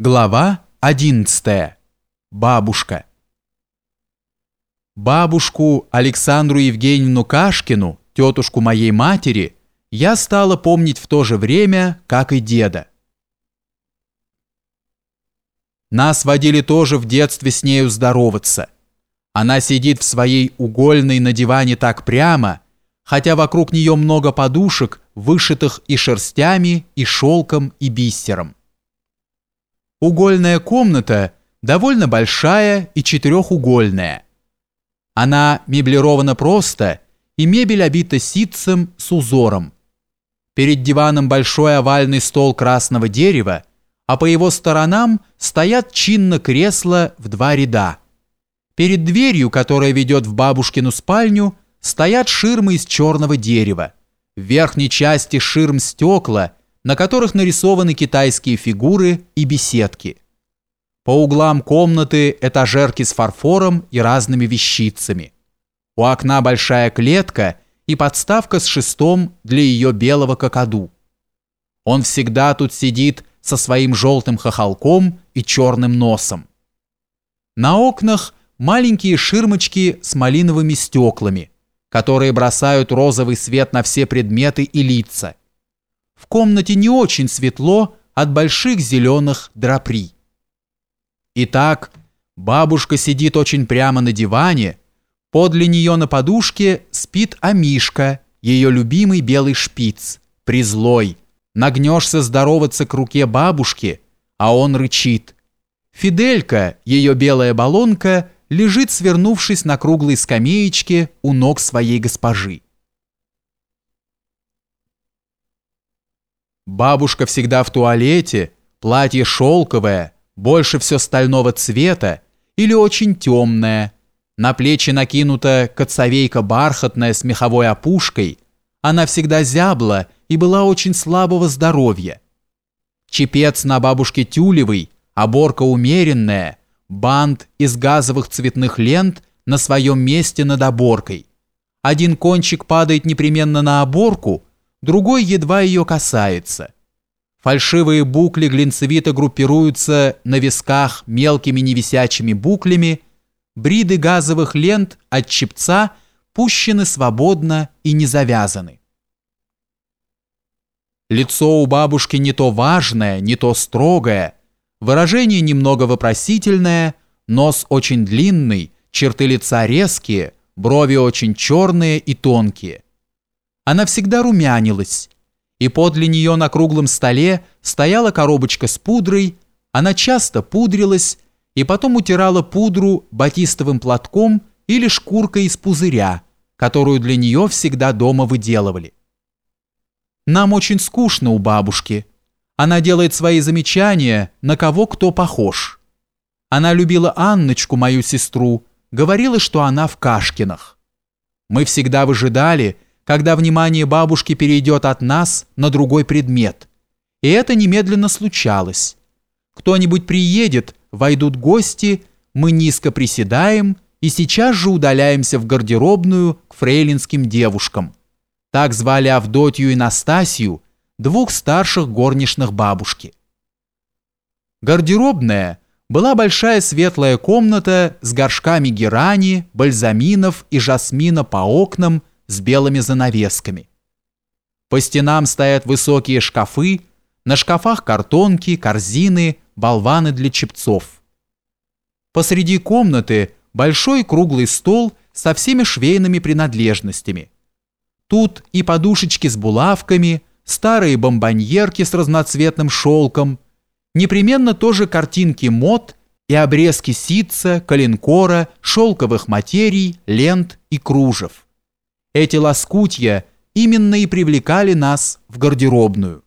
Глава 11. Бабушка. Бабушку Александру Евгеньевну Кашкину, тетушку моей матери, я стала помнить в то же время, как и деда. Нас водили тоже в детстве с нею здороваться. Она сидит в своей угольной на диване так прямо, хотя вокруг нее много подушек, вышитых и шерстями, и шелком, и бисером. Угольная комната довольно большая и четырехугольная. Она меблирована просто, и мебель обита ситцем с узором. Перед диваном большой овальный стол красного дерева, а по его сторонам стоят чинно кресла в два ряда. Перед дверью, которая ведет в бабушкину спальню, стоят ширмы из черного дерева. В верхней части ширм стекла – на которых нарисованы китайские фигуры и беседки. По углам комнаты этажерки с фарфором и разными вещицами. У окна большая клетка и подставка с шестом для ее белого кокоду. Он всегда тут сидит со своим желтым хохолком и черным носом. На окнах маленькие ширмочки с малиновыми стеклами, которые бросают розовый свет на все предметы и лица – в комнате не очень светло от больших зеленых драпри. Итак, бабушка сидит очень прямо на диване, подле нее на подушке спит Амишка, ее любимый белый шпиц, призлой. Нагнешься здороваться к руке бабушки, а он рычит. Фиделька, ее белая баллонка, лежит, свернувшись на круглой скамеечке у ног своей госпожи. Бабушка всегда в туалете, платье шелковое, больше все стального цвета или очень темное. На плечи накинута коцовейка бархатная с меховой опушкой. Она всегда зябла и была очень слабого здоровья. Чепец на бабушке тюлевый, оборка умеренная, бант из газовых цветных лент на своем месте над оборкой. Один кончик падает непременно на оборку – другой едва ее касается. Фальшивые букли глинцевито группируются на висках мелкими невисячими буклями, бриды газовых лент от чепца пущены свободно и не завязаны. Лицо у бабушки не то важное, не то строгое, выражение немного вопросительное, нос очень длинный, черты лица резкие, брови очень черные и тонкие – она всегда румянилась, и подле нее на круглом столе стояла коробочка с пудрой, она часто пудрилась и потом утирала пудру батистовым платком или шкуркой из пузыря, которую для нее всегда дома выделывали. Нам очень скучно у бабушки. Она делает свои замечания, на кого кто похож. Она любила Анночку, мою сестру, говорила, что она в Кашкинах. Мы всегда выжидали, когда внимание бабушки перейдет от нас на другой предмет. И это немедленно случалось. Кто-нибудь приедет, войдут гости, мы низко приседаем и сейчас же удаляемся в гардеробную к фрейлинским девушкам. Так звали Авдотью и Настасью, двух старших горничных бабушки. Гардеробная была большая светлая комната с горшками герани, бальзаминов и жасмина по окнам, с белыми занавесками. По стенам стоят высокие шкафы, на шкафах картонки, корзины, болваны для чепцов. Посреди комнаты большой круглый стол со всеми швейными принадлежностями. Тут и подушечки с булавками, старые бомбоньерки с разноцветным шелком, непременно тоже картинки мод и обрезки ситца, коленкора, шелковых материй, лент и кружев. Эти лоскутья именно и привлекали нас в гардеробную.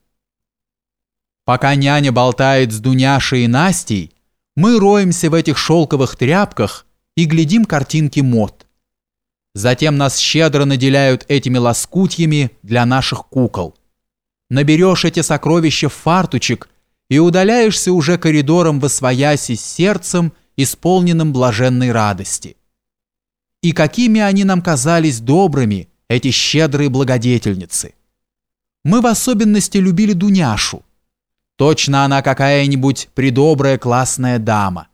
Пока няня болтает с Дуняшей и Настей, мы роемся в этих шелковых тряпках и глядим картинки мод. Затем нас щедро наделяют этими лоскутьями для наших кукол. Наберешь эти сокровища в фартучек и удаляешься уже коридором во свояси с сердцем, исполненным блаженной радости и какими они нам казались добрыми, эти щедрые благодетельницы. Мы в особенности любили Дуняшу. Точно она какая-нибудь придобрая классная дама.